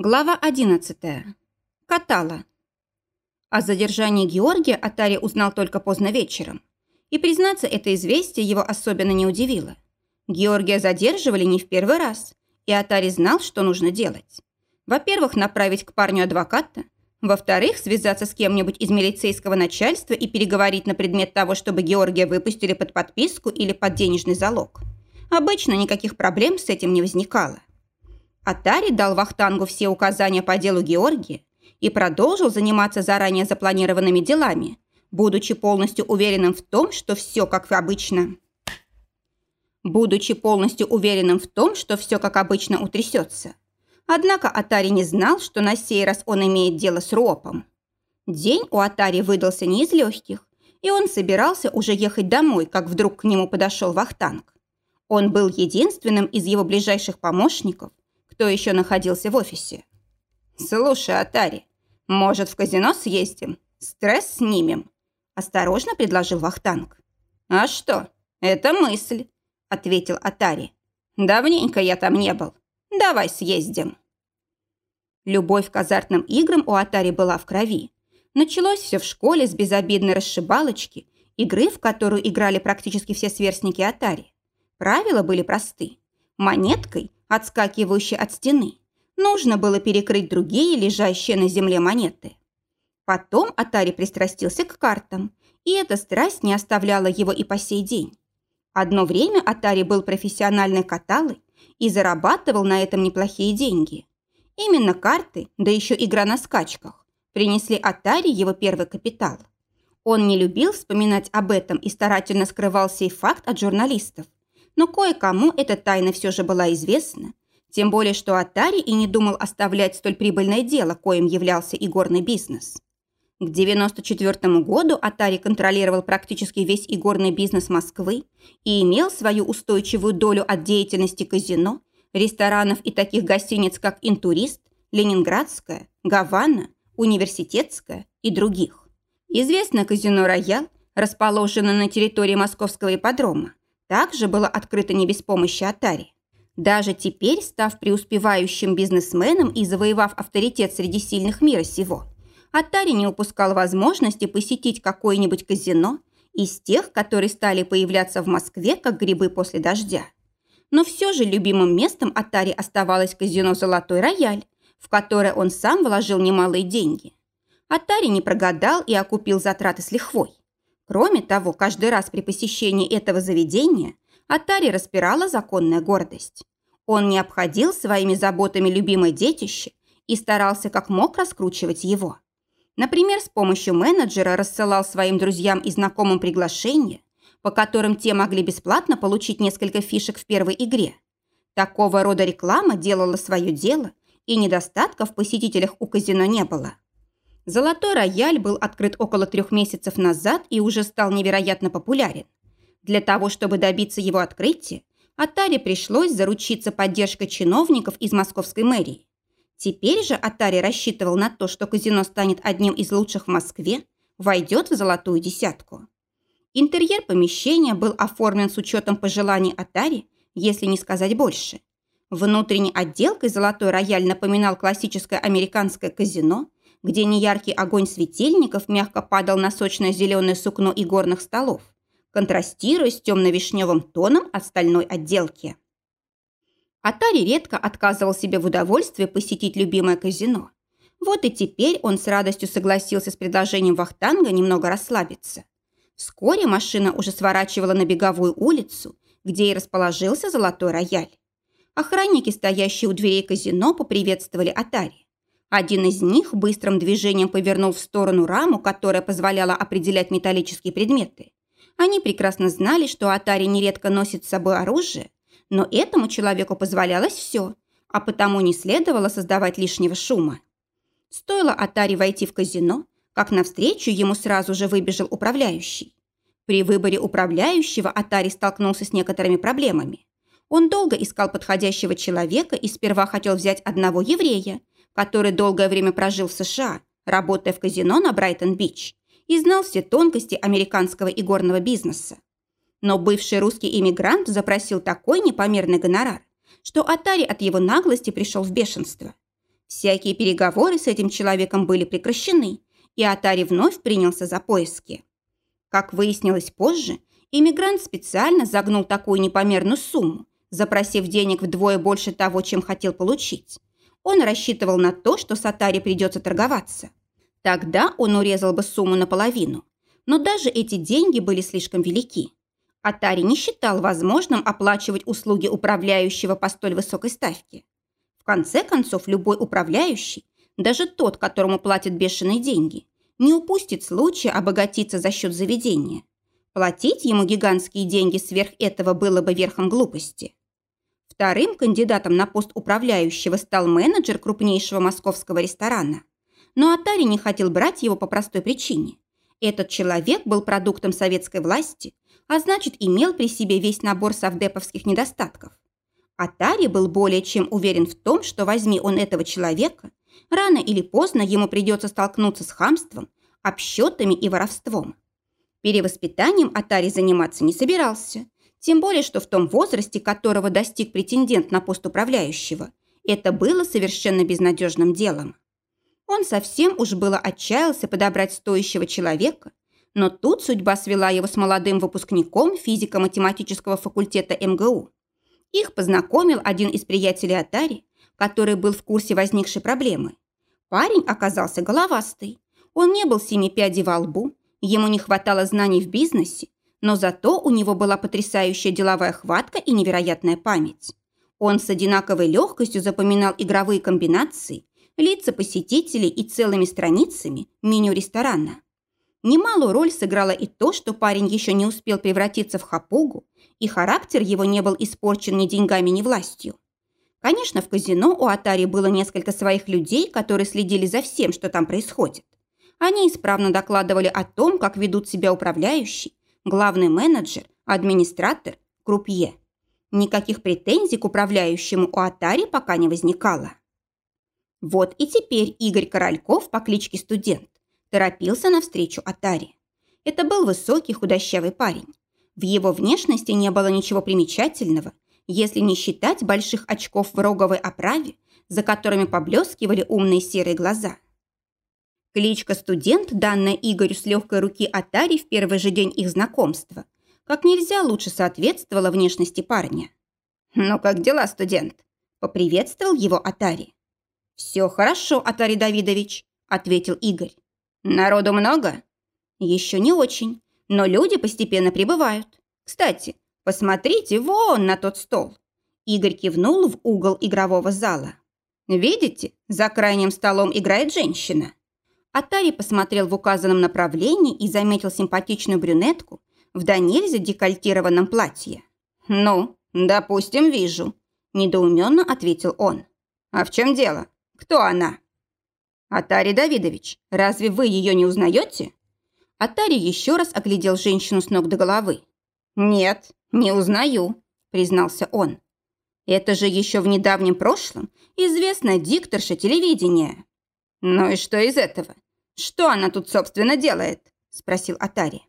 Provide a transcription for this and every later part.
Глава 11. Катала. О задержании Георгия Атари узнал только поздно вечером. И, признаться, это известие его особенно не удивило. Георгия задерживали не в первый раз, и Атари знал, что нужно делать. Во-первых, направить к парню адвоката. Во-вторых, связаться с кем-нибудь из милицейского начальства и переговорить на предмет того, чтобы Георгия выпустили под подписку или под денежный залог. Обычно никаких проблем с этим не возникало. Атари дал Вахтангу все указания по делу Георгия и продолжил заниматься заранее запланированными делами, будучи полностью уверенным в том, что все как обычно. Будучи полностью уверенным в том, что все как обычно утрясется. Однако Атари не знал, что на сей раз он имеет дело с Ропом. День у Атари выдался не из легких, и он собирался уже ехать домой, как вдруг к нему подошел Вахтанг. Он был единственным из его ближайших помощников, кто еще находился в офисе. «Слушай, Атари, может, в казино съездим? Стресс снимем?» Осторожно предложил Вахтанг. «А что? Это мысль», — ответил Атари. «Давненько я там не был. Давай съездим». Любовь к азартным играм у Атари была в крови. Началось все в школе с безобидной расшибалочки, игры, в которую играли практически все сверстники Атари. Правила были просты. Монеткой отскакивающей от стены. Нужно было перекрыть другие, лежащие на земле монеты. Потом Атари пристрастился к картам, и эта страсть не оставляла его и по сей день. Одно время Атари был профессиональной каталой и зарабатывал на этом неплохие деньги. Именно карты, да еще игра на скачках, принесли Атари его первый капитал. Он не любил вспоминать об этом и старательно скрывал сей факт от журналистов, но кое-кому эта тайна все же была известна, тем более что Атари и не думал оставлять столь прибыльное дело, коим являлся и горный бизнес. К 1994 году Атари контролировал практически весь игорный бизнес Москвы и имел свою устойчивую долю от деятельности казино, ресторанов и таких гостиниц, как «Интурист», «Ленинградская», «Гавана», «Университетская» и других. Известное казино «Роял», расположенное на территории московского ипподрома, также было открыто не без помощи Атари. Даже теперь, став преуспевающим бизнесменом и завоевав авторитет среди сильных мира сего, Атари не упускал возможности посетить какое-нибудь казино из тех, которые стали появляться в Москве, как грибы после дождя. Но все же любимым местом Атари оставалось казино «Золотой рояль», в которое он сам вложил немалые деньги. Атари не прогадал и окупил затраты с лихвой. Кроме того, каждый раз при посещении этого заведения Атари распирала законная гордость. Он не обходил своими заботами любимое детище и старался как мог раскручивать его. Например, с помощью менеджера рассылал своим друзьям и знакомым приглашения, по которым те могли бесплатно получить несколько фишек в первой игре. Такого рода реклама делала свое дело, и недостатков в посетителях у казино не было. Золотой рояль был открыт около трех месяцев назад и уже стал невероятно популярен. Для того, чтобы добиться его открытия, Атари пришлось заручиться поддержкой чиновников из московской мэрии. Теперь же Атари рассчитывал на то, что казино станет одним из лучших в Москве, войдет в золотую десятку. Интерьер помещения был оформлен с учетом пожеланий Атари, если не сказать больше. Внутренней отделкой золотой рояль напоминал классическое американское казино – где неяркий огонь светильников мягко падал на сочное зеленое сукно игорных столов, контрастируя с темно-вишневым тоном остальной отделки. Атари редко отказывал себе в удовольствии посетить любимое казино. Вот и теперь он с радостью согласился с предложением Вахтанга немного расслабиться. Вскоре машина уже сворачивала на беговую улицу, где и расположился золотой рояль. Охранники, стоящие у дверей казино, поприветствовали Атари. Один из них быстрым движением повернул в сторону раму, которая позволяла определять металлические предметы. Они прекрасно знали, что Атари нередко носит с собой оружие, но этому человеку позволялось все, а потому не следовало создавать лишнего шума. Стоило Атари войти в казино, как навстречу ему сразу же выбежал управляющий. При выборе управляющего Атари столкнулся с некоторыми проблемами. Он долго искал подходящего человека и сперва хотел взять одного еврея, который долгое время прожил в США, работая в казино на Брайтон-Бич, и знал все тонкости американского игорного бизнеса. Но бывший русский иммигрант запросил такой непомерный гонорар, что Атари от его наглости пришел в бешенство. Всякие переговоры с этим человеком были прекращены, и Атари вновь принялся за поиски. Как выяснилось позже, иммигрант специально загнул такую непомерную сумму, запросив денег вдвое больше того, чем хотел получить. Он рассчитывал на то, что с Атари придется торговаться. Тогда он урезал бы сумму наполовину. Но даже эти деньги были слишком велики. Атари не считал возможным оплачивать услуги управляющего по столь высокой ставке. В конце концов, любой управляющий, даже тот, которому платят бешеные деньги, не упустит случая обогатиться за счет заведения. Платить ему гигантские деньги сверх этого было бы верхом глупости. Вторым кандидатом на пост управляющего стал менеджер крупнейшего московского ресторана. Но Атари не хотел брать его по простой причине. Этот человек был продуктом советской власти, а значит, имел при себе весь набор совдеповских недостатков. Атари был более чем уверен в том, что возьми он этого человека, рано или поздно ему придется столкнуться с хамством, обсчетами и воровством. Перевоспитанием Атари заниматься не собирался, тем более, что в том возрасте, которого достиг претендент на пост управляющего, это было совершенно безнадежным делом. Он совсем уж было отчаялся подобрать стоящего человека, но тут судьба свела его с молодым выпускником физико-математического факультета МГУ. Их познакомил один из приятелей Атари, который был в курсе возникшей проблемы. Парень оказался головастый. Он не был семи пядей во лбу, ему не хватало знаний в бизнесе, но зато у него была потрясающая деловая хватка и невероятная память. Он с одинаковой легкостью запоминал игровые комбинации лица посетителей и целыми страницами меню ресторана. Немалую роль сыграло и то, что парень еще не успел превратиться в хапугу, и характер его не был испорчен ни деньгами, ни властью. Конечно, в казино у Атари было несколько своих людей, которые следили за всем, что там происходит. Они исправно докладывали о том, как ведут себя управляющий, главный менеджер, администратор, крупье. Никаких претензий к управляющему у Атари пока не возникало. Вот и теперь Игорь Корольков по кличке Студент торопился навстречу Атаре. Это был высокий худощавый парень. В его внешности не было ничего примечательного, если не считать больших очков в роговой оправе, за которыми поблескивали умные серые глаза. Кличка «Студент», данная Игорю с легкой руки Атари в первый же день их знакомства, как нельзя лучше соответствовала внешности парня. «Ну как дела, студент?» – поприветствовал его Атари. «Все хорошо, Атари Давидович», – ответил Игорь. «Народу много?» «Еще не очень, но люди постепенно прибывают. Кстати, посмотрите вон на тот стол». Игорь кивнул в угол игрового зала. «Видите, за крайним столом играет женщина». Атари посмотрел в указанном направлении и заметил симпатичную брюнетку в до нельзя декольтированном платье. «Ну, допустим, вижу», – недоуменно ответил он. «А в чем дело?» Кто она?» «Атари Давидович, разве вы ее не узнаете?» Атари еще раз оглядел женщину с ног до головы. «Нет, не узнаю», – признался он. «Это же еще в недавнем прошлом известная дикторша телевидения». «Ну и что из этого? Что она тут, собственно, делает?» – спросил Атари.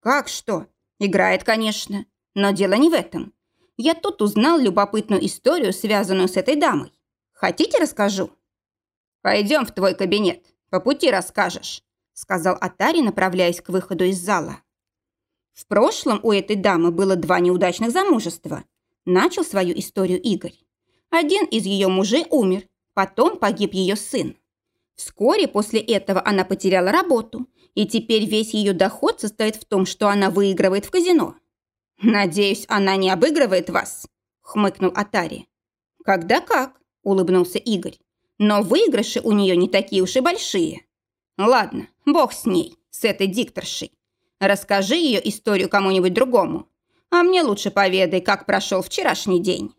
«Как что? Играет, конечно. Но дело не в этом. Я тут узнал любопытную историю, связанную с этой дамой. Хотите, расскажу?» «Пойдем в твой кабинет, по пути расскажешь», сказал Атари, направляясь к выходу из зала. В прошлом у этой дамы было два неудачных замужества. Начал свою историю Игорь. Один из ее мужей умер, потом погиб ее сын. Вскоре после этого она потеряла работу, и теперь весь ее доход состоит в том, что она выигрывает в казино. «Надеюсь, она не обыгрывает вас?» – хмыкнул Атари. «Когда как?» – улыбнулся Игорь. Но выигрыши у нее не такие уж и большие. Ладно, бог с ней, с этой дикторшей. Расскажи ее историю кому-нибудь другому. А мне лучше поведай, как прошел вчерашний день.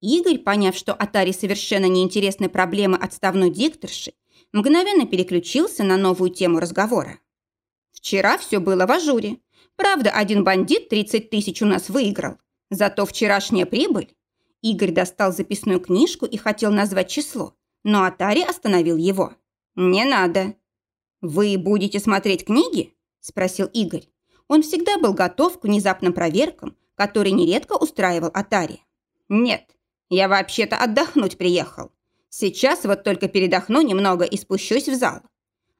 Игорь, поняв, что Атари совершенно неинтересны проблемы отставной дикторши, мгновенно переключился на новую тему разговора. Вчера все было в ажуре. Правда, один бандит 30 тысяч у нас выиграл. Зато вчерашняя прибыль... Игорь достал записную книжку и хотел назвать число, но Атари остановил его. «Не надо». «Вы будете смотреть книги?» – спросил Игорь. Он всегда был готов к внезапным проверкам, которые нередко устраивал Атари. «Нет, я вообще-то отдохнуть приехал. Сейчас вот только передохну немного и спущусь в зал».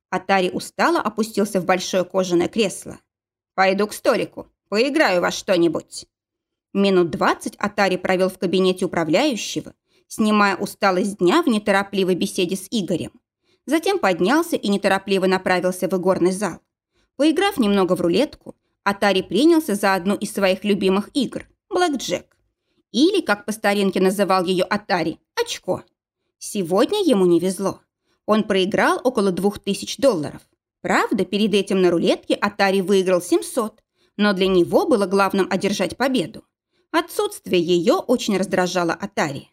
Атари устало опустился в большое кожаное кресло. «Пойду к столику, поиграю во что-нибудь». Минут двадцать Атари провел в кабинете управляющего, снимая усталость дня в неторопливой беседе с Игорем. Затем поднялся и неторопливо направился в игорный зал. Поиграв немного в рулетку, Атари принялся за одну из своих любимых игр – блэкджек. Или, как по старинке называл ее Атари, очко. Сегодня ему не везло. Он проиграл около двух тысяч долларов. Правда, перед этим на рулетке Атари выиграл 700, но для него было главным одержать победу. Отсутствие ее очень раздражало Атари.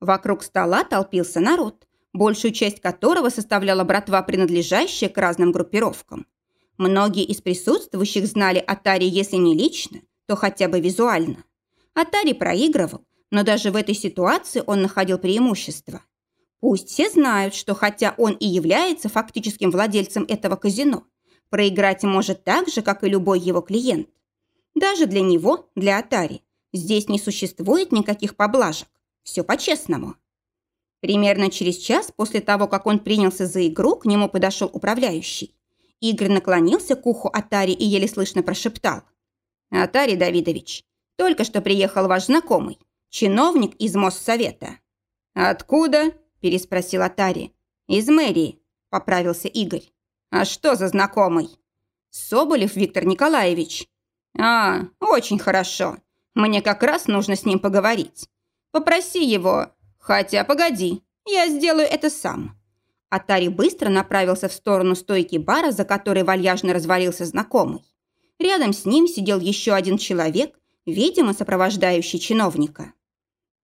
Вокруг стола толпился народ, большую часть которого составляла братва, принадлежащая к разным группировкам. Многие из присутствующих знали Атари, если не лично, то хотя бы визуально. Атари проигрывал, но даже в этой ситуации он находил преимущество. Пусть все знают, что хотя он и является фактическим владельцем этого казино, проиграть может так же, как и любой его клиент. Даже для него, для Атари, Здесь не существует никаких поблажек. Все по-честному. Примерно через час после того, как он принялся за игру, к нему подошел управляющий. Игорь наклонился к уху Атари и еле слышно прошептал. «Атари Давидович, только что приехал ваш знакомый, чиновник из Моссовета». «Откуда?» – переспросил Атари. «Из мэрии», – поправился Игорь. «А что за знакомый?» «Соболев Виктор Николаевич». «А, очень хорошо. Мне как раз нужно с ним поговорить. Попроси его... Хотя, погоди, я сделаю это сам». Атари быстро направился в сторону стойки бара, за которой вальяжно развалился знакомый. Рядом с ним сидел еще один человек, видимо, сопровождающий чиновника.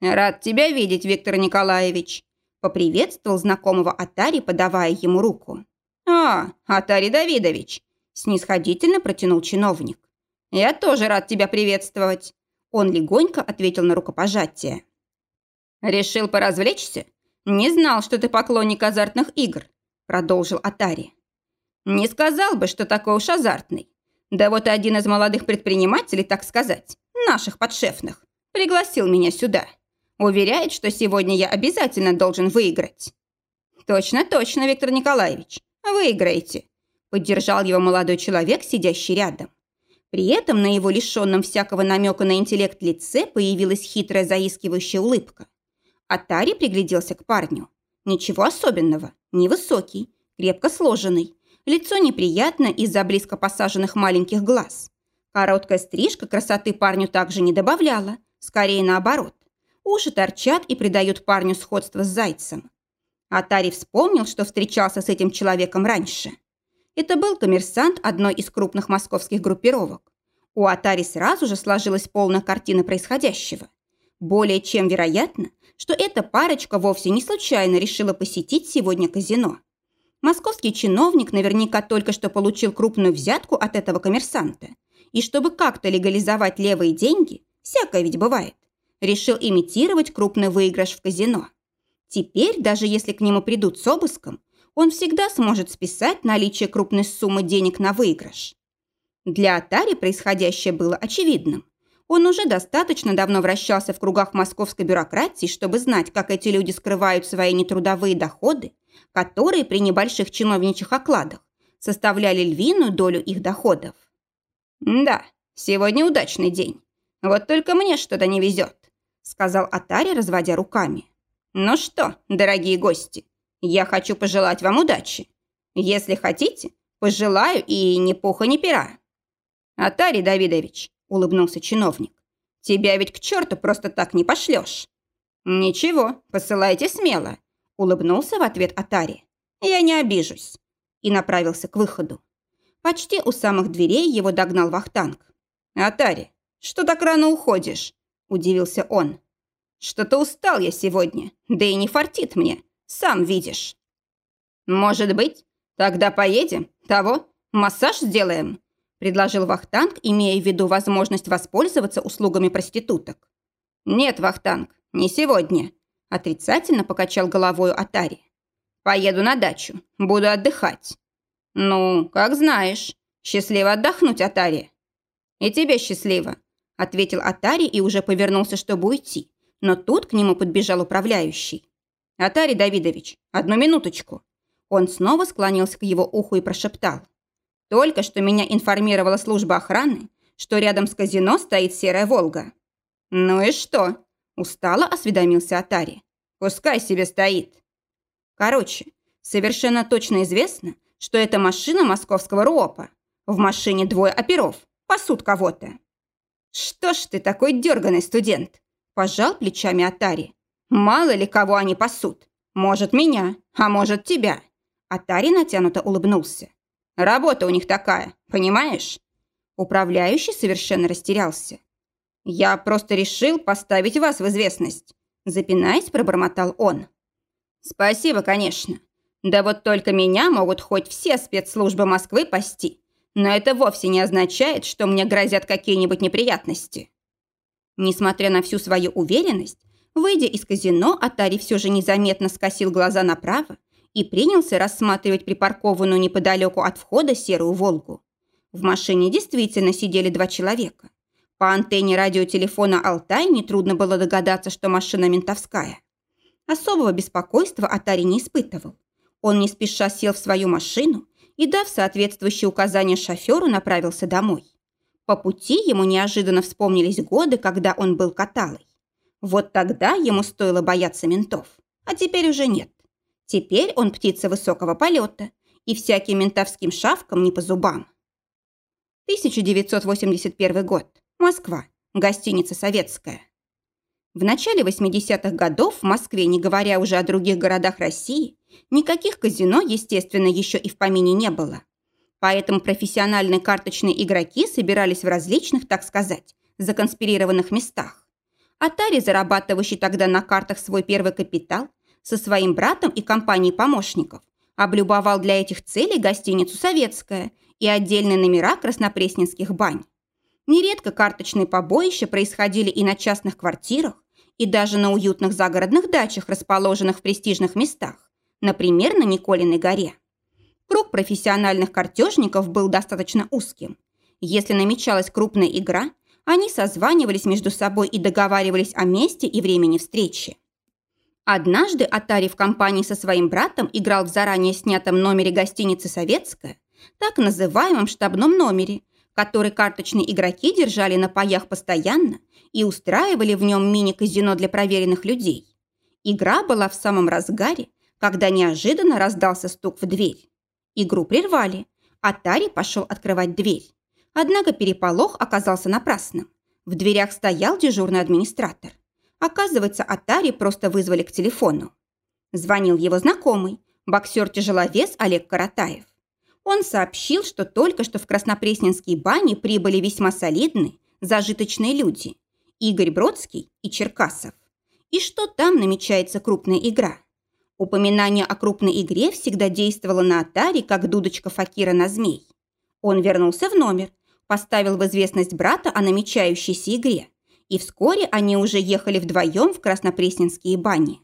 «Рад тебя видеть, Виктор Николаевич», – поприветствовал знакомого Атари, подавая ему руку. «А, Атари Давидович», – снисходительно протянул чиновник. «Я тоже рад тебя приветствовать. Он легонько ответил на рукопожатие. «Решил поразвлечься? Не знал, что ты поклонник азартных игр», продолжил Атари. «Не сказал бы, что такой уж азартный. Да вот один из молодых предпринимателей, так сказать, наших подшефных, пригласил меня сюда. Уверяет, что сегодня я обязательно должен выиграть». «Точно, точно, Виктор Николаевич, выиграете», поддержал его молодой человек, сидящий рядом. При этом на его лишенном всякого намека на интеллект лице появилась хитрая заискивающая улыбка. Атари пригляделся к парню. Ничего особенного. Невысокий, крепко сложенный. Лицо неприятно из-за близко посаженных маленьких глаз. Короткая стрижка красоты парню также не добавляла. Скорее наоборот. Уши торчат и придают парню сходство с зайцем. Атари вспомнил, что встречался с этим человеком раньше. Это был коммерсант одной из крупных московских группировок. У Атари сразу же сложилась полная картина происходящего. Более чем вероятно, что эта парочка вовсе не случайно решила посетить сегодня казино. Московский чиновник наверняка только что получил крупную взятку от этого коммерсанта. И чтобы как-то легализовать левые деньги, всякое ведь бывает, решил имитировать крупный выигрыш в казино. Теперь, даже если к нему придут с обыском, он всегда сможет списать наличие крупной суммы денег на выигрыш. Для Атари происходящее было очевидным. Он уже достаточно давно вращался в кругах московской бюрократии, чтобы знать, как эти люди скрывают свои нетрудовые доходы, которые при небольших чиновничьих окладах составляли львиную долю их доходов. «Да, сегодня удачный день. Вот только мне что-то не везет», сказал Атари, разводя руками. «Ну что, дорогие гости, я хочу пожелать вам удачи. Если хотите, пожелаю и ни пуха, ни пера». «Атари Давидович», – улыбнулся чиновник, – «тебя ведь к черту просто так не пошлешь». «Ничего, посылайте смело», – улыбнулся в ответ Атари. «Я не обижусь». И направился к выходу. Почти у самых дверей его догнал Вахтанг. «Атари, что так рано уходишь?» – удивился он. «Что-то устал я сегодня, да и не фартит мне. Сам видишь». «Может быть, тогда поедем? Того? Массаж сделаем?» предложил Вахтанг, имея в виду возможность воспользоваться услугами проституток. «Нет, Вахтанг, не сегодня», – отрицательно покачал головой Атари. «Поеду на дачу, буду отдыхать». «Ну, как знаешь. Счастливо отдохнуть, Атари». «И тебе счастливо», – ответил Атари и уже повернулся, чтобы уйти. Но тут к нему подбежал управляющий. «Атарий Давидович, одну минуточку». Он снова склонился к его уху и прошептал. «Только что меня информировала служба охраны, что рядом с казино стоит серая «Волга». «Ну и что?» – устало осведомился Атари. «Пускай себе стоит». Короче, совершенно точно известно, что это машина московского РУОПа. В машине двое оперов, пасут кого-то. «Что ж ты такой дерганый студент?» – пожал плечами Атари. «Мало ли кого они пасут. Может, меня, а может, тебя». Атари натянуто улыбнулся. «Работа у них такая, понимаешь?» Управляющий совершенно растерялся. «Я просто решил поставить вас в известность», запинаясь, пробормотал он. «Спасибо, конечно. Да вот только меня могут хоть все спецслужбы Москвы пасти, но это вовсе не означает, что мне грозят какие-нибудь неприятности». Несмотря на всю свою уверенность, выйдя из казино, Атари все же незаметно скосил глаза направо и принялся рассматривать припаркованную неподалеку от входа серую «Волгу». В машине действительно сидели два человека. По антенне радиотелефона «Алтай» нетрудно было догадаться, что машина ментовская. Особого беспокойства Атари не испытывал. Он не спеша сел в свою машину и, дав соответствующие указания шоферу, направился домой. По пути ему неожиданно вспомнились годы, когда он был каталой. Вот тогда ему стоило бояться ментов, а теперь уже нет. Теперь он птица высокого полета, и всяким ментовским шавкам не по зубам. 1981 год. Москва. Гостиница «Советская». В начале 80-х годов в Москве, не говоря уже о других городах России, никаких казино, естественно, еще и в помине не было. Поэтому профессиональные карточные игроки собирались в различных, так сказать, законспирированных местах. Атари, зарабатывающий тогда на картах свой первый капитал, со своим братом и компанией помощников, облюбовал для этих целей гостиницу «Советская» и отдельные номера краснопресненских бань. Нередко карточные побоища происходили и на частных квартирах, и даже на уютных загородных дачах, расположенных в престижных местах, например, на Николиной горе. Круг профессиональных картежников был достаточно узким. Если намечалась крупная игра, они созванивались между собой и договаривались о месте и времени встречи. Однажды Атари в компании со своим братом играл в заранее снятом номере гостиницы «Советская», так называемом штабном номере, который карточные игроки держали на паях постоянно и устраивали в нем мини-казино для проверенных людей. Игра была в самом разгаре, когда неожиданно раздался стук в дверь. Игру прервали, а Тари пошел открывать дверь. Однако переполох оказался напрасным. В дверях стоял дежурный администратор. Оказывается, Атари просто вызвали к телефону. Звонил его знакомый, боксер-тяжеловес Олег Каратаев. Он сообщил, что только что в Краснопресненские бани прибыли весьма солидные, зажиточные люди – Игорь Бродский и Черкасов. И что там намечается крупная игра. Упоминание о крупной игре всегда действовало на Атаре, как дудочка Факира на змей. Он вернулся в номер, поставил в известность брата о намечающейся игре, и вскоре они уже ехали вдвоем в Краснопресненские бани.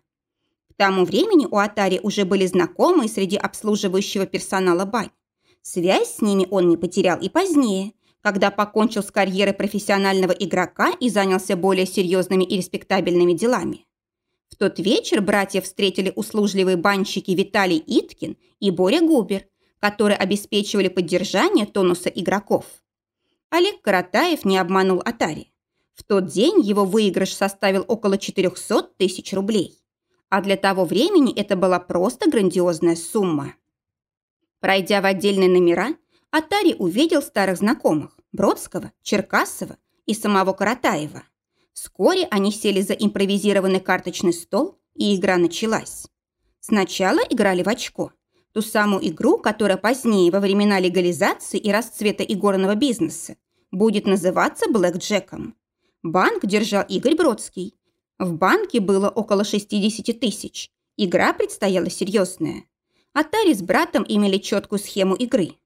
К тому времени у Атари уже были знакомые среди обслуживающего персонала бань. Связь с ними он не потерял и позднее, когда покончил с карьерой профессионального игрока и занялся более серьезными и респектабельными делами. В тот вечер братья встретили услужливые банщики Виталий Иткин и Боря Губер, которые обеспечивали поддержание тонуса игроков. Олег Каратаев не обманул Атари. В тот день его выигрыш составил около 400 тысяч рублей. А для того времени это была просто грандиозная сумма. Пройдя в отдельные номера, Атари увидел старых знакомых – Бродского, Черкасова и самого Каратаева. Вскоре они сели за импровизированный карточный стол, и игра началась. Сначала играли в очко. Ту самую игру, которая позднее, во времена легализации и расцвета игорного бизнеса, будет называться блэкджеком. Банк держал Игорь Бродский. В банке было около 60 тысяч. Игра предстояла серьезная. Атари с братом имели четкую схему игры.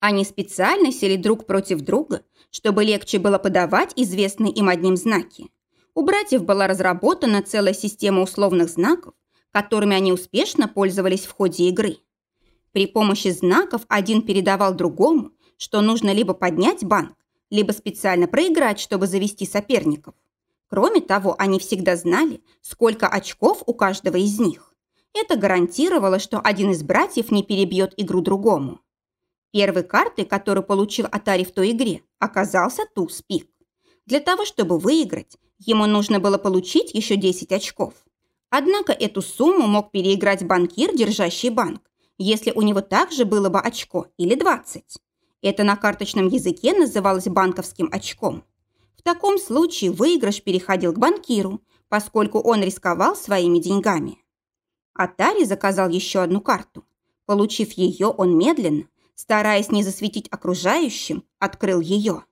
Они специально сели друг против друга, чтобы легче было подавать известные им одним знаки. У братьев была разработана целая система условных знаков, которыми они успешно пользовались в ходе игры. При помощи знаков один передавал другому, что нужно либо поднять банк, либо специально проиграть, чтобы завести соперников. Кроме того, они всегда знали, сколько очков у каждого из них. Это гарантировало, что один из братьев не перебьет игру другому. Первой картой, которую получил Атари в той игре, оказался туз-пик. Для того, чтобы выиграть, ему нужно было получить еще 10 очков. Однако эту сумму мог переиграть банкир, держащий банк, если у него также было бы очко или 20. Это на карточном языке называлось банковским очком. В таком случае выигрыш переходил к банкиру, поскольку он рисковал своими деньгами. Атари заказал еще одну карту. Получив ее, он медленно, стараясь не засветить окружающим, открыл ее.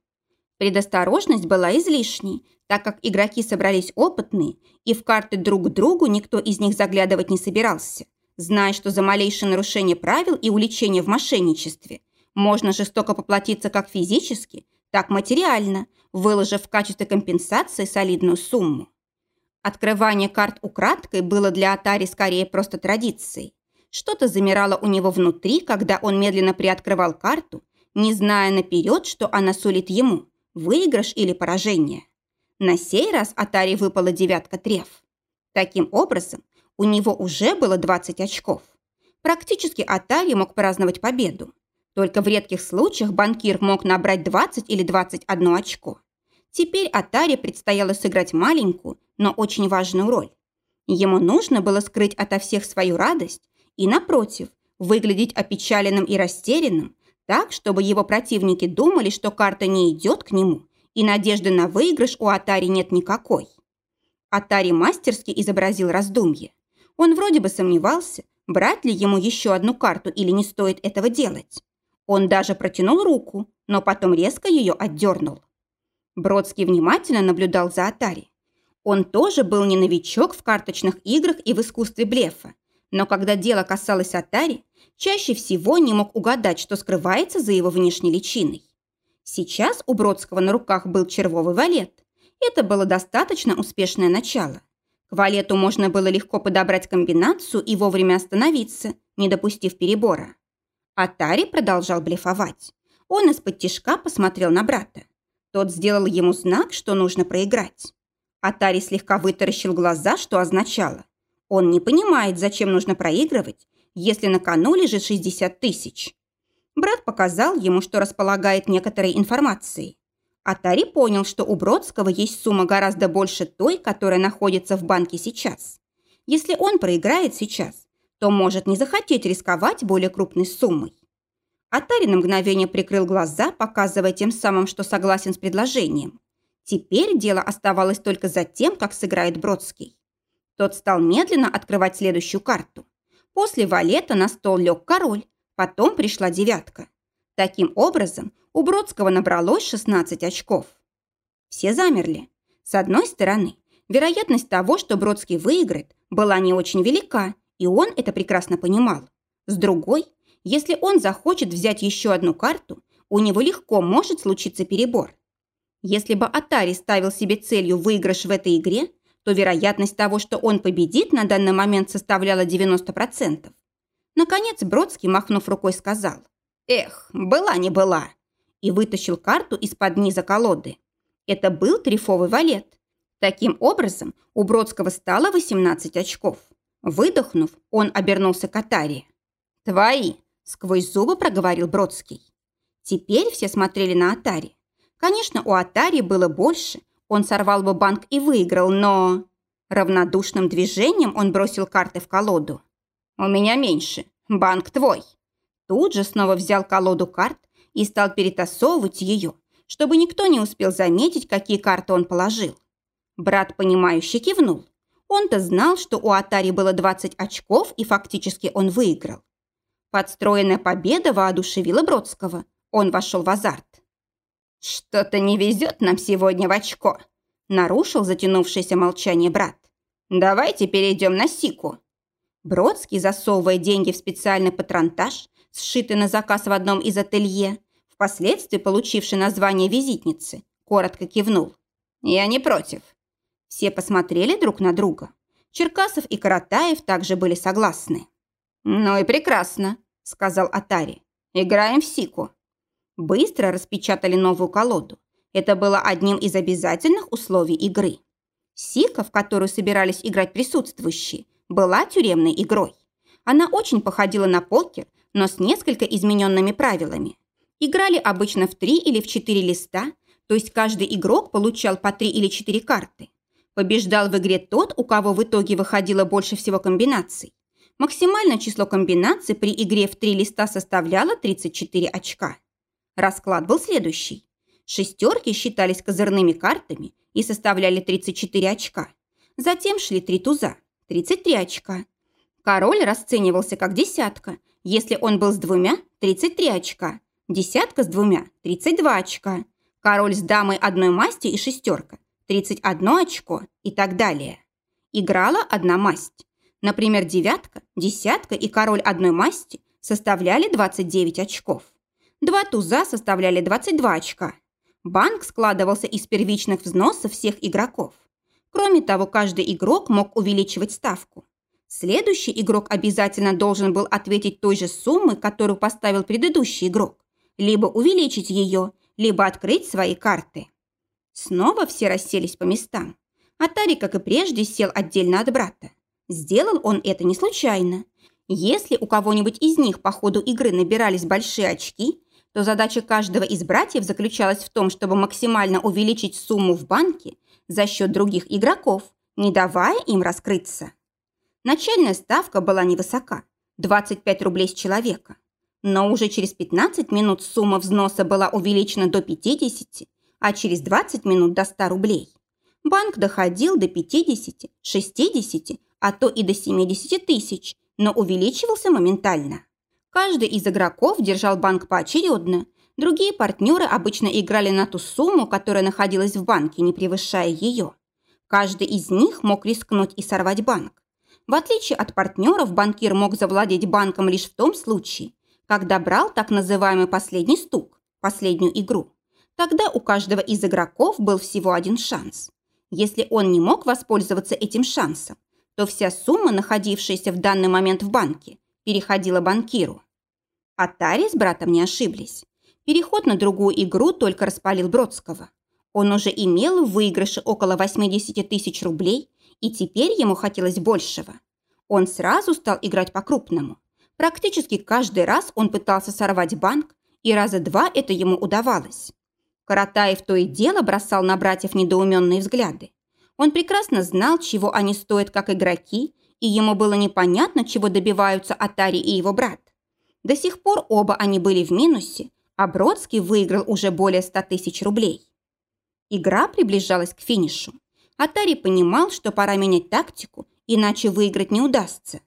Предосторожность была излишней, так как игроки собрались опытные, и в карты друг к другу никто из них заглядывать не собирался, зная, что за малейшее нарушение правил и увлечение в мошенничестве можно жестоко поплатиться как физически, так материально, выложив в качестве компенсации солидную сумму. Открывание карт украдкой было для Атари скорее просто традицией. Что-то замирало у него внутри, когда он медленно приоткрывал карту, не зная наперед, что она сулит ему – выигрыш или поражение. На сей раз Атари выпала девятка треф. Таким образом, у него уже было 20 очков. Практически Атари мог праздновать победу. Только в редких случаях банкир мог набрать 20 или 21 очко. Теперь Атари предстояло сыграть маленькую, но очень важную роль. Ему нужно было скрыть ото всех свою радость и, напротив, выглядеть опечаленным и растерянным, так, чтобы его противники думали, что карта не идет к нему, и надежды на выигрыш у Атари нет никакой. Атари мастерски изобразил раздумье. Он вроде бы сомневался, брать ли ему еще одну карту или не стоит этого делать. Он даже протянул руку, но потом резко ее отдернул. Бродский внимательно наблюдал за Атари. Он тоже был не новичок в карточных играх и в искусстве блефа, но когда дело касалось Атари, чаще всего не мог угадать, что скрывается за его внешней личиной. Сейчас у Бродского на руках был червовый валет. Это было достаточно успешное начало. К валету можно было легко подобрать комбинацию и вовремя остановиться, не допустив перебора. Атари продолжал блефовать. Он из-под тишка посмотрел на брата. Тот сделал ему знак, что нужно проиграть. Атари слегка вытаращил глаза, что означало. Он не понимает, зачем нужно проигрывать, если на кону лежит 60 тысяч. Брат показал ему, что располагает некоторой информацией. Атари понял, что у Бродского есть сумма гораздо больше той, которая находится в банке сейчас. Если он проиграет сейчас, то может не захотеть рисковать более крупной суммой. Атари на мгновение прикрыл глаза, показывая тем самым, что согласен с предложением. Теперь дело оставалось только за тем, как сыграет Бродский. Тот стал медленно открывать следующую карту. После валета на стол лег король, потом пришла девятка. Таким образом, у Бродского набралось 16 очков. Все замерли. С одной стороны, вероятность того, что Бродский выиграет, была не очень велика, и он это прекрасно понимал. С другой, если он захочет взять еще одну карту, у него легко может случиться перебор. Если бы Атари ставил себе целью выигрыш в этой игре, то вероятность того, что он победит, на данный момент составляла 90%. Наконец Бродский, махнув рукой, сказал «Эх, была не была!» и вытащил карту из-под низа колоды. Это был трифовый валет. Таким образом, у Бродского стало 18 очков. Выдохнув, он обернулся к Атаре. «Твои!» – сквозь зубы проговорил Бродский. Теперь все смотрели на Атари. Конечно, у Атари было больше – он сорвал бы банк и выиграл, но... Равнодушным движением он бросил карты в колоду. «У меня меньше. Банк твой». Тут же снова взял колоду карт и стал перетасовывать ее, чтобы никто не успел заметить, какие карты он положил. Брат, понимающе кивнул. Он-то знал, что у Атари было 20 очков, и фактически он выиграл. Подстроенная победа воодушевила Бродского. Он вошел в азарт. «Что-то не везет нам сегодня в очко», – нарушил затянувшееся молчание брат. «Давайте перейдем на сику». Бродский, засовывая деньги в специальный патронтаж, сшитый на заказ в одном из ателье, впоследствии получивший название визитницы, коротко кивнул. «Я не против». Все посмотрели друг на друга. Черкасов и Каратаев также были согласны. «Ну и прекрасно», – сказал Атари. «Играем в сику». Быстро распечатали новую колоду. Это было одним из обязательных условий игры. Сика, в которую собирались играть присутствующие, была тюремной игрой. Она очень походила на покер, но с несколько измененными правилами. Играли обычно в три или в четыре листа, то есть каждый игрок получал по три или четыре карты. Побеждал в игре тот, у кого в итоге выходило больше всего комбинаций. Максимальное число комбинаций при игре в три листа составляло 34 очка. Расклад был следующий. Шестерки считались козырными картами и составляли 34 очка. Затем шли три туза – 33 очка. Король расценивался как десятка. Если он был с двумя – 33 очка. Десятка с двумя – 32 очка. Король с дамой одной масти и шестерка 31 очко и так далее. Играла одна масть. Например, девятка, десятка и король одной масти составляли 29 очков. Два туза составляли 22 очка. Банк складывался из первичных взносов всех игроков. Кроме того, каждый игрок мог увеличивать ставку. Следующий игрок обязательно должен был ответить той же суммы, которую поставил предыдущий игрок, либо увеличить ее, либо открыть свои карты. Снова все расселись по местам. Атари, как и прежде, сел отдельно от брата. Сделал он это не случайно. Если у кого-нибудь из них по ходу игры набирались большие очки, то задача каждого из братьев заключалась в том, чтобы максимально увеличить сумму в банке за счет других игроков, не давая им раскрыться. Начальная ставка была невысока – 25 рублей с человека. Но уже через 15 минут сумма взноса была увеличена до 50, а через 20 минут до 100 рублей. Банк доходил до 50, 60, а то и до 70 тысяч, но увеличивался моментально. Каждый из игроков держал банк поочередно. Другие партнеры обычно играли на ту сумму, которая находилась в банке, не превышая ее. Каждый из них мог рискнуть и сорвать банк. В отличие от партнеров, банкир мог завладеть банком лишь в том случае, когда брал так называемый последний стук, последнюю игру. Тогда у каждого из игроков был всего один шанс. Если он не мог воспользоваться этим шансом, то вся сумма, находившаяся в данный момент в банке, переходила банкиру. Атари с братом не ошиблись. Переход на другую игру только распалил Бродского. Он уже имел в выигрыше около 80 тысяч рублей, и теперь ему хотелось большего. Он сразу стал играть по-крупному. Практически каждый раз он пытался сорвать банк, и раза два это ему удавалось. Каратаев то и дело бросал на братьев недоуменные взгляды. Он прекрасно знал, чего они стоят как игроки, и ему было непонятно, чего добиваются Атари и его брат. До сих пор оба они были в минусе, а Бродский выиграл уже более 100 тысяч рублей. Игра приближалась к финишу. Атари понимал, что пора менять тактику, иначе выиграть не удастся.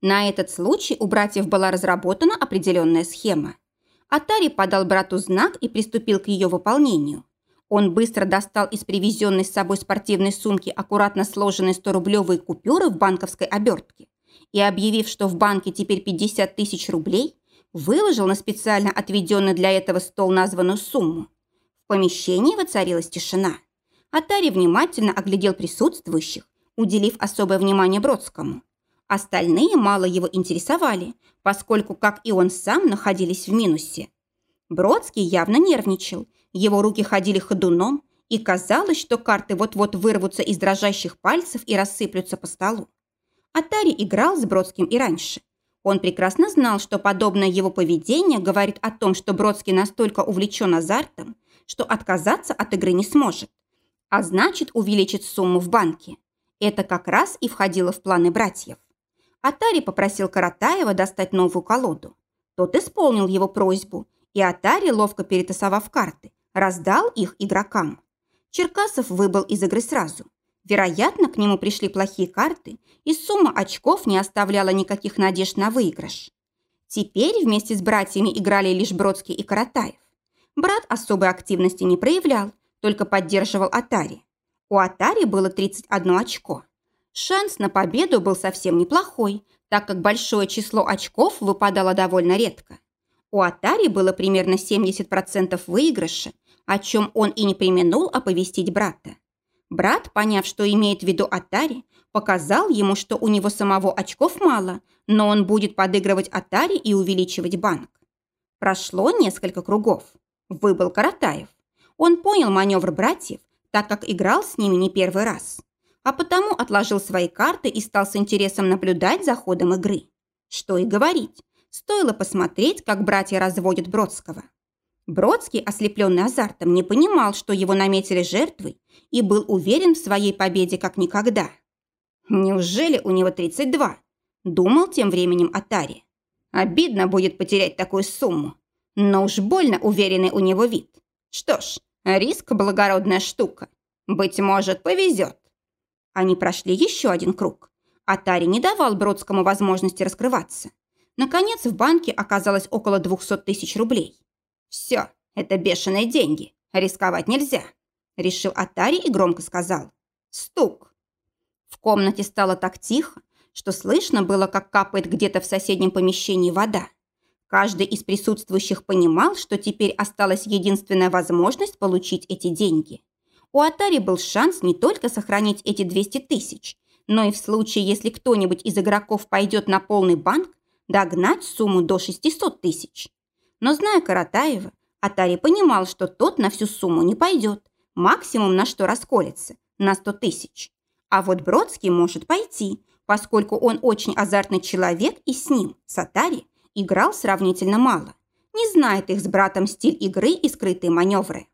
На этот случай у братьев была разработана определенная схема. Атари подал брату знак и приступил к ее выполнению. Он быстро достал из привезенной с собой спортивной сумки аккуратно сложенные 100-рублевые купюры в банковской обертке и, объявив, что в банке теперь 50 тысяч рублей, выложил на специально отведенный для этого стол названную сумму. В помещении воцарилась тишина. Атари внимательно оглядел присутствующих, уделив особое внимание Бродскому. Остальные мало его интересовали, поскольку, как и он сам, находились в минусе. Бродский явно нервничал, его руки ходили ходуном, и казалось, что карты вот-вот вырвутся из дрожащих пальцев и рассыплются по столу. Атари играл с Бродским и раньше. Он прекрасно знал, что подобное его поведение говорит о том, что Бродский настолько увлечен азартом, что отказаться от игры не сможет. А значит, увеличит сумму в банке. Это как раз и входило в планы братьев. Атари попросил Каратаева достать новую колоду. Тот исполнил его просьбу, и Атари, ловко перетасовав карты, раздал их игрокам. Черкасов выбыл из игры сразу. Вероятно, к нему пришли плохие карты, и сумма очков не оставляла никаких надежд на выигрыш. Теперь вместе с братьями играли лишь Бродский и Каратаев. Брат особой активности не проявлял, только поддерживал Атари. У Атари было 31 очко. Шанс на победу был совсем неплохой, так как большое число очков выпадало довольно редко. У Атари было примерно 70% выигрыша, о чем он и не применул оповестить брата. Брат, поняв, что имеет в виду Атари, показал ему, что у него самого очков мало, но он будет подыгрывать Атари и увеличивать банк. Прошло несколько кругов. Выбыл Каратаев. Он понял маневр братьев, так как играл с ними не первый раз. а потому отложил свои карты и стал с интересом наблюдать за ходом игры. Что и говорить, стоило посмотреть, как братья разводят Бродского. Бродский, ослепленный азартом, не понимал, что его наметили жертвой, и был уверен в своей победе как никогда. Неужели у него 32? Думал тем временем Атари. Обидно будет потерять такую сумму. Но уж больно уверенный у него вид. Что ж, риск – благородная штука. Быть может, повезет. Они прошли еще один круг. Атари не давал Бродскому возможности раскрываться. Наконец, в банке оказалось около 200 тысяч рублей. «Все, это бешеные деньги. Рисковать нельзя», – решил Атари и громко сказал. «Стук». В комнате стало так тихо, что слышно было, как капает где-то в соседнем помещении вода. Каждый из присутствующих понимал, что теперь осталась единственная возможность получить эти деньги. У Атари был шанс не только сохранить эти 200 тысяч, но и в случае, если кто-нибудь из игроков пойдет на полный банк, догнать сумму до 600 тысяч. Но зная Каратаева, Атари понимал, что тот на всю сумму не пойдет, максимум на что расколется, на 100 тысяч. А вот Бродский может пойти, поскольку он очень азартный человек и с ним, с Атари, играл сравнительно мало. Не знает их с братом стиль игры и скрытые маневры.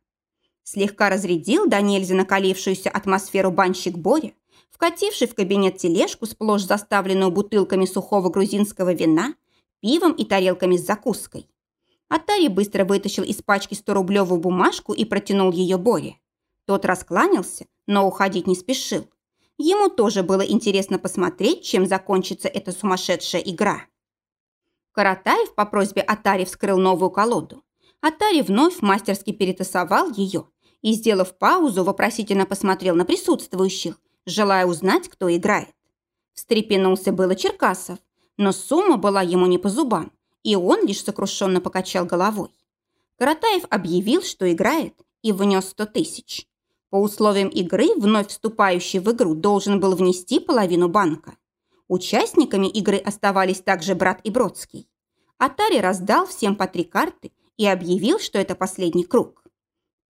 Слегка разрядил до нельзя накалившуюся атмосферу банщик Боря, вкативший в кабинет тележку, сплошь заставленную бутылками сухого грузинского вина, пивом и тарелками с закуской. Атари быстро вытащил из пачки 100-рублевую бумажку и протянул ее Боре. Тот раскланялся, но уходить не спешил. Ему тоже было интересно посмотреть, чем закончится эта сумасшедшая игра. Каратаев по просьбе Атари вскрыл новую колоду. Атари вновь мастерски перетасовал ее и, сделав паузу, вопросительно посмотрел на присутствующих, желая узнать, кто играет. Встрепенулся было Черкасов, но сумма была ему не по зубам, и он лишь сокрушенно покачал головой. Каратаев объявил, что играет, и внес сто тысяч. По условиям игры вновь вступающий в игру должен был внести половину банка. Участниками игры оставались также брат и Бродский. Атари раздал всем по три карты и объявил, что это последний круг.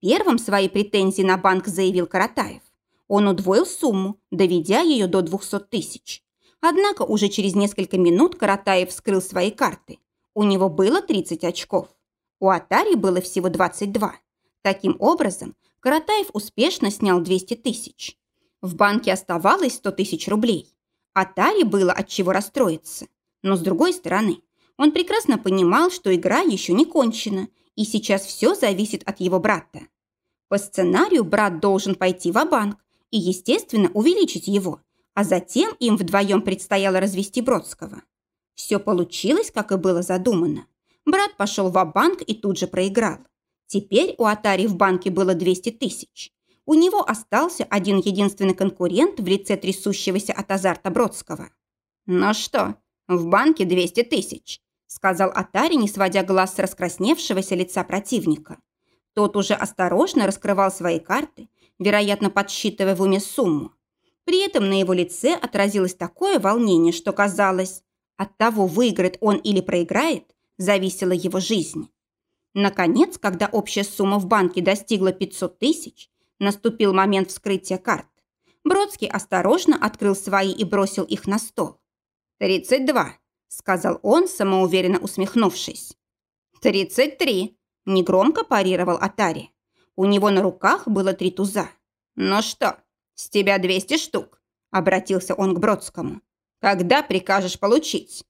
Первым свои претензии на банк заявил Каратаев. Он удвоил сумму, доведя ее до 200 тысяч. Однако уже через несколько минут Каратаев вскрыл свои карты. У него было 30 очков. У Атари было всего 22. Таким образом, Каратаев успешно снял 200 тысяч. В банке оставалось 100 тысяч рублей. А Таре было от чего расстроиться. Но с другой стороны, он прекрасно понимал, что игра еще не кончена, и сейчас все зависит от его брата. По сценарию брат должен пойти в банк и, естественно, увеличить его, а затем им вдвоем предстояло развести Бродского. Все получилось, как и было задумано. Брат пошел в банк и тут же проиграл. Теперь у Атари в банке было 200 тысяч у него остался один единственный конкурент в лице трясущегося от азарта Бродского. «Ну что, в банке 200 тысяч», – сказал Атари, не сводя глаз с раскрасневшегося лица противника. Тот уже осторожно раскрывал свои карты, вероятно, подсчитывая в уме сумму. При этом на его лице отразилось такое волнение, что казалось, от того, выиграет он или проиграет, зависела его жизнь. Наконец, когда общая сумма в банке достигла 500 тысяч, Наступил момент вскрытия карт. Бродский осторожно открыл свои и бросил их на стол. «Тридцать два», – сказал он, самоуверенно усмехнувшись. «Тридцать три», – негромко парировал Атари. У него на руках было три туза. «Ну что, с тебя двести штук», – обратился он к Бродскому. «Когда прикажешь получить?»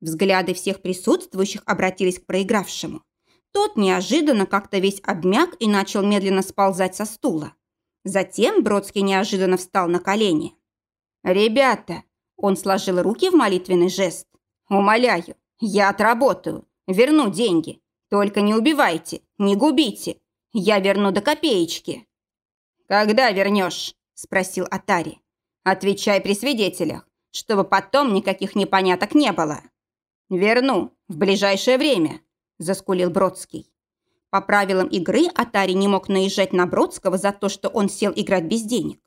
Взгляды всех присутствующих обратились к проигравшему. Тот неожиданно как-то весь обмяк и начал медленно сползать со стула. Затем Бродский неожиданно встал на колени. «Ребята!» – он сложил руки в молитвенный жест. «Умоляю, я отработаю, верну деньги. Только не убивайте, не губите. Я верну до копеечки». «Когда вернешь?» – спросил Атари. «Отвечай при свидетелях, чтобы потом никаких непоняток не было». «Верну в ближайшее время», заскулил Бродский. По правилам игры Атари не мог наезжать на Бродского за то, что он сел играть без денег.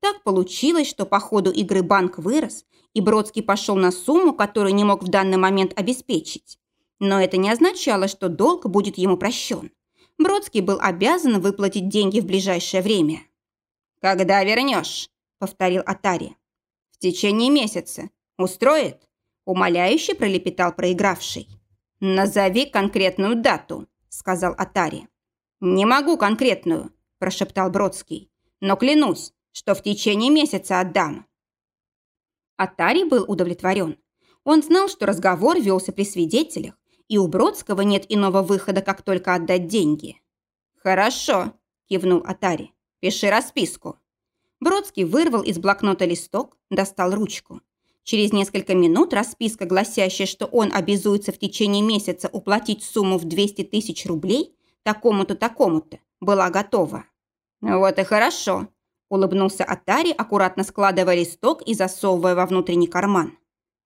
Так получилось, что по ходу игры банк вырос, и Бродский пошел на сумму, которую не мог в данный момент обеспечить. Но это не означало, что долг будет ему прощен. Бродский был обязан выплатить деньги в ближайшее время. «Когда вернешь?» – повторил Атари. «В течение месяца. Устроит?» Умоляюще пролепетал проигравший. «Назови конкретную дату», – сказал Атари. «Не могу конкретную», – прошептал Бродский. «Но клянусь, что в течение месяца отдам». Атари был удовлетворен. Он знал, что разговор велся при свидетелях, и у Бродского нет иного выхода, как только отдать деньги. «Хорошо», – кивнул Атари. «Пиши расписку». Бродский вырвал из блокнота листок, достал ручку. Через несколько минут расписка, гласящая, что он обязуется в течение месяца уплатить сумму в 200 тысяч рублей, такому-то, такому-то, была готова. «Вот и хорошо», – улыбнулся Атари, аккуратно складывая листок и засовывая во внутренний карман.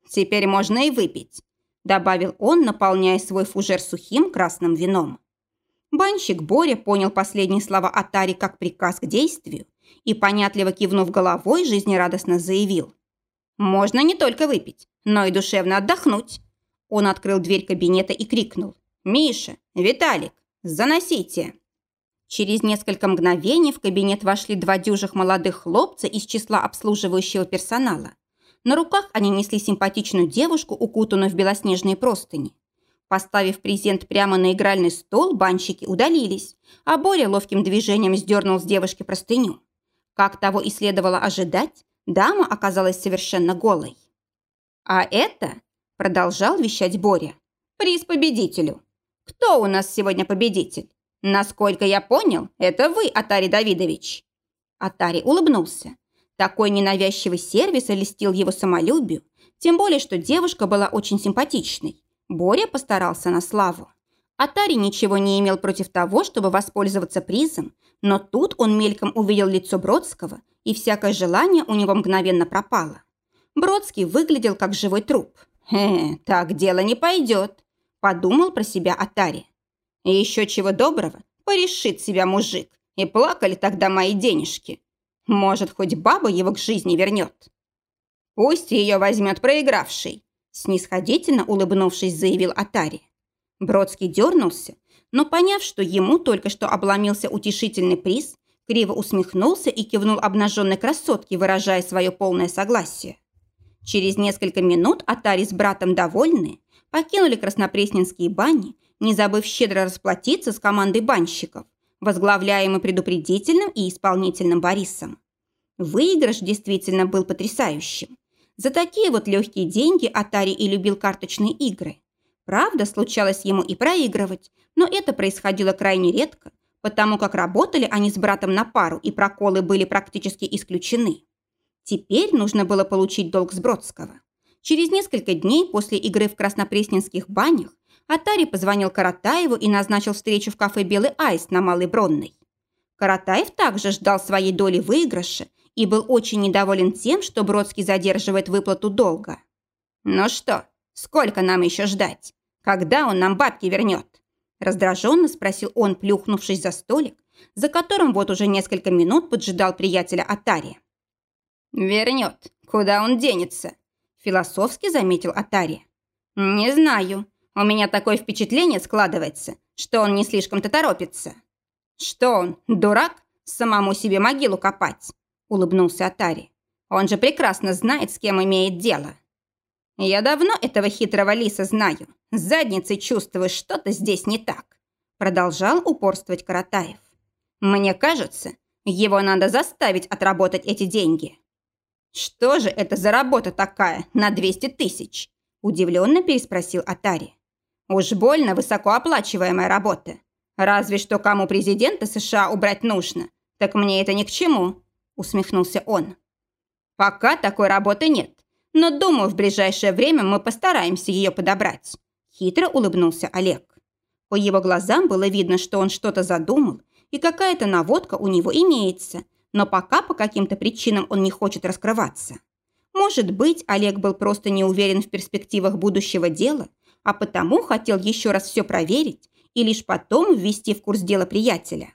«Теперь можно и выпить», – добавил он, наполняя свой фужер сухим красным вином. Банщик Боря понял последние слова Атари как приказ к действию и, понятливо кивнув головой, жизнерадостно заявил. «Можно не только выпить, но и душевно отдохнуть». Он открыл дверь кабинета и крикнул. «Миша! Виталик! Заносите!» Через несколько мгновений в кабинет вошли два дюжих молодых хлопца из числа обслуживающего персонала. На руках они несли симпатичную девушку, укутанную в белоснежные простыни. Поставив презент прямо на игральный стол, банщики удалились, а Боря ловким движением сдернул с девушки простыню. Как того и следовало ожидать, дама оказалась совершенно голой. «А это», – продолжал вещать Боря, – «приз победителю. Кто у нас сегодня победитель? Насколько я понял, это вы, Атари Давидович». Атари улыбнулся. Такой ненавязчивый сервис листил его самолюбию, тем более, что девушка была очень симпатичной. Боря постарался на славу. Атари ничего не имел против того, чтобы воспользоваться призом, но тут он мельком увидел лицо Бродского, и всякое желание у него мгновенно пропало. Бродский выглядел как живой труп. «Э, так дело не пойдет», – подумал про себя Атари. «И еще чего доброго, порешит себя мужик, и плакали тогда мои денежки. Может, хоть баба его к жизни вернет. Пусть ее возьмет проигравший», – снисходительно улыбнувшись, заявил Атари. Бродский дернулся, но, поняв, что ему только что обломился утешительный приз, криво усмехнулся и кивнул обнаженной красотке, выражая свое полное согласие. Через несколько минут Атари с братом довольны, покинули краснопресненские бани, не забыв щедро расплатиться с командой банщиков, возглавляемой предупредительным и исполнительным Борисом. Выигрыш действительно был потрясающим. За такие вот легкие деньги Атари и любил карточные игры. Правда, случалось ему и проигрывать, но это происходило крайне редко, потому как работали они с братом на пару, и проколы были практически исключены. Теперь нужно было получить долг с Бродского. Через несколько дней после игры в Краснопресненских банях Атари позвонил Каратаеву и назначил встречу в кафе «Белый аист» на Малой Бронной. Каратаев также ждал своей доли выигрыша и был очень недоволен тем, что Бродский задерживает выплату долга. «Ну что, сколько нам еще ждать? Когда он нам бабки вернет?» Раздраженно спросил он, плюхнувшись за столик, за которым вот уже несколько минут поджидал приятеля Атари. «Вернет. Куда он денется?» Философски заметил Атари. «Не знаю. У меня такое впечатление складывается, что он не слишком-то торопится». «Что он, дурак? Самому себе могилу копать?» Улыбнулся Атари. «Он же прекрасно знает, с кем имеет дело». «Я давно этого хитрого лиса знаю. С задницей чувствую, что-то здесь не так», продолжал упорствовать Каратаев. «Мне кажется, его надо заставить отработать эти деньги». «Что же это за работа такая на 200 тысяч?» удивленно переспросил Атари. «Уж больно высокооплачиваемая работа. Разве что кому президента США убрать нужно, так мне это ни к чему», усмехнулся он. «Пока такой работы нет, но думаю, в ближайшее время мы постараемся ее подобрать», хитро улыбнулся Олег. По его глазам было видно, что он что-то задумал, и какая-то наводка у него имеется, но пока по каким-то причинам он не хочет раскрываться. Может быть, Олег был просто не уверен в перспективах будущего дела, а потому хотел еще раз все проверить и лишь потом ввести в курс дела приятеля.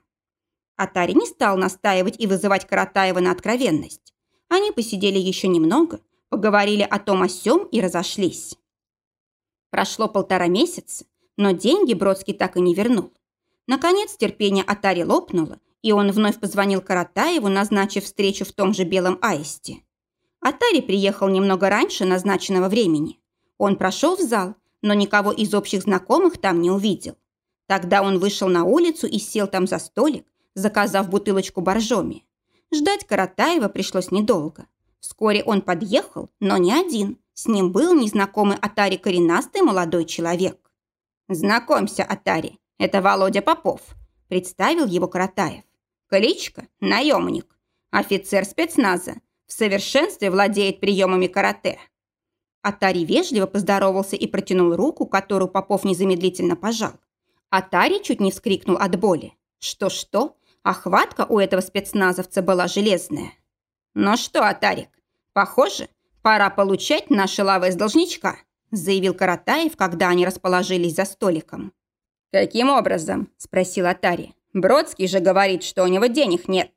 Атари не стал настаивать и вызывать Каратаева на откровенность. Они посидели еще немного, Поговорили о том о сём и разошлись. Прошло полтора месяца, но деньги Бродский так и не вернул. Наконец терпение Атари лопнуло, и он вновь позвонил Каратаеву, назначив встречу в том же Белом Аисте. Атари приехал немного раньше назначенного времени. Он прошел в зал, но никого из общих знакомых там не увидел. Тогда он вышел на улицу и сел там за столик, заказав бутылочку боржоми. Ждать Каратаева пришлось недолго. Вскоре он подъехал, но не один. С ним был незнакомый Атари коренастый молодой человек. «Знакомься, Атари, это Володя Попов», – представил его Каратаев. «Кличка – наемник, офицер спецназа, в совершенстве владеет приемами карате». Атари вежливо поздоровался и протянул руку, которую Попов незамедлительно пожал. Атари чуть не вскрикнул от боли. Что-что, Охватка у этого спецназовца была железная. «Ну что, Атарик, похоже, пора получать наши лавы с должничка», заявил Каратаев, когда они расположились за столиком. «Каким образом?» – спросил Атари. «Бродский же говорит, что у него денег нет».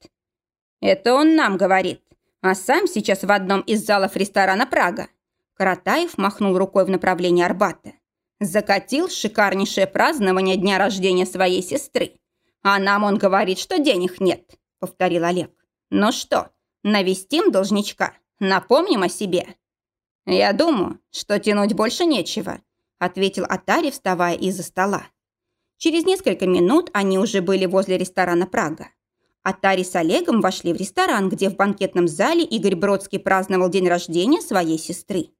«Это он нам говорит, а сам сейчас в одном из залов ресторана «Прага». Каратаев махнул рукой в направлении Арбата. Закатил шикарнейшее празднование дня рождения своей сестры. «А нам он говорит, что денег нет», — повторил Олег. «Ну что, навестим должничка? Напомним о себе?» «Я думаю, что тянуть больше нечего», — ответил Атари, вставая из-за стола. Через несколько минут они уже были возле ресторана «Прага». Атари с Олегом вошли в ресторан, где в банкетном зале Игорь Бродский праздновал день рождения своей сестры.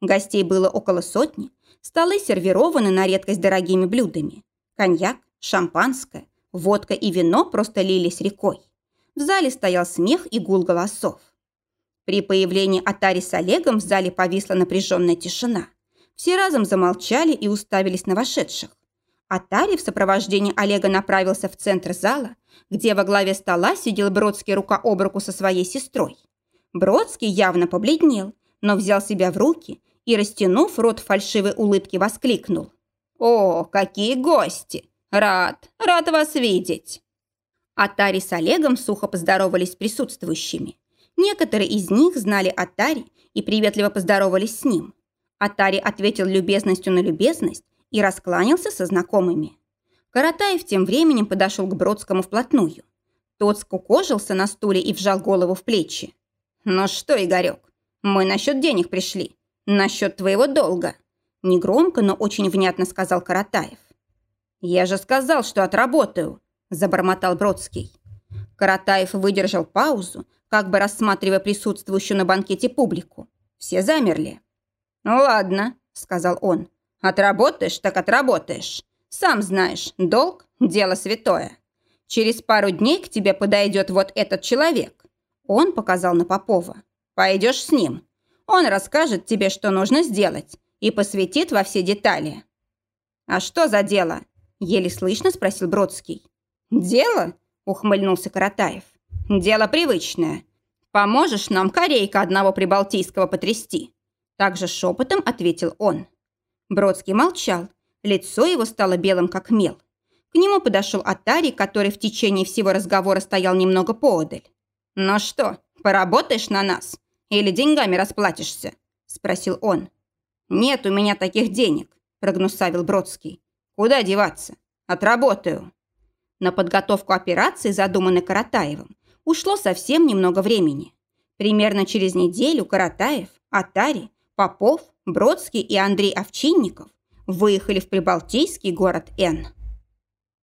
Гостей было около сотни, столы сервированы на редкость дорогими блюдами. Коньяк, шампанское, Водка и вино просто лились рекой. В зале стоял смех и гул голосов. При появлении Атари с Олегом в зале повисла напряженная тишина. Все разом замолчали и уставились на вошедших. Атари в сопровождении Олега направился в центр зала, где во главе стола сидел Бродский рука об руку со своей сестрой. Бродский явно побледнел, но взял себя в руки и, растянув рот фальшивой улыбки, воскликнул. «О, какие гости! «Рад, рад вас видеть!» Атари с Олегом сухо поздоровались с присутствующими. Некоторые из них знали Атари и приветливо поздоровались с ним. Атари ответил любезностью на любезность и раскланялся со знакомыми. Каратаев тем временем подошел к Бродскому вплотную. Тот скукожился на стуле и вжал голову в плечи. «Ну что, Игорек, мы насчет денег пришли. Насчет твоего долга». Негромко, но очень внятно сказал Каратаев. «Я же сказал, что отработаю», – забормотал Бродский. Каратаев выдержал паузу, как бы рассматривая присутствующую на банкете публику. Все замерли. «Ну ладно», – сказал он. «Отработаешь, так отработаешь. Сам знаешь, долг – дело святое. Через пару дней к тебе подойдет вот этот человек». Он показал на Попова. «Пойдешь с ним. Он расскажет тебе, что нужно сделать, и посвятит во все детали». «А что за дело?» Еле слышно спросил Бродский. «Дело?» – ухмыльнулся Каратаев. «Дело привычное. Поможешь нам корейка одного прибалтийского потрясти?» Также шепотом ответил он. Бродский молчал. Лицо его стало белым, как мел. К нему подошел Атари, который в течение всего разговора стоял немного поодаль. «Ну что, поработаешь на нас? Или деньгами расплатишься?» – спросил он. «Нет у меня таких денег», – прогнусавил Бродский. Куда деваться? Отработаю. На подготовку операции, задуманной Каратаевым, ушло совсем немного времени. Примерно через неделю Каратаев, Атари, Попов, Бродский и Андрей Овчинников выехали в прибалтийский город Н.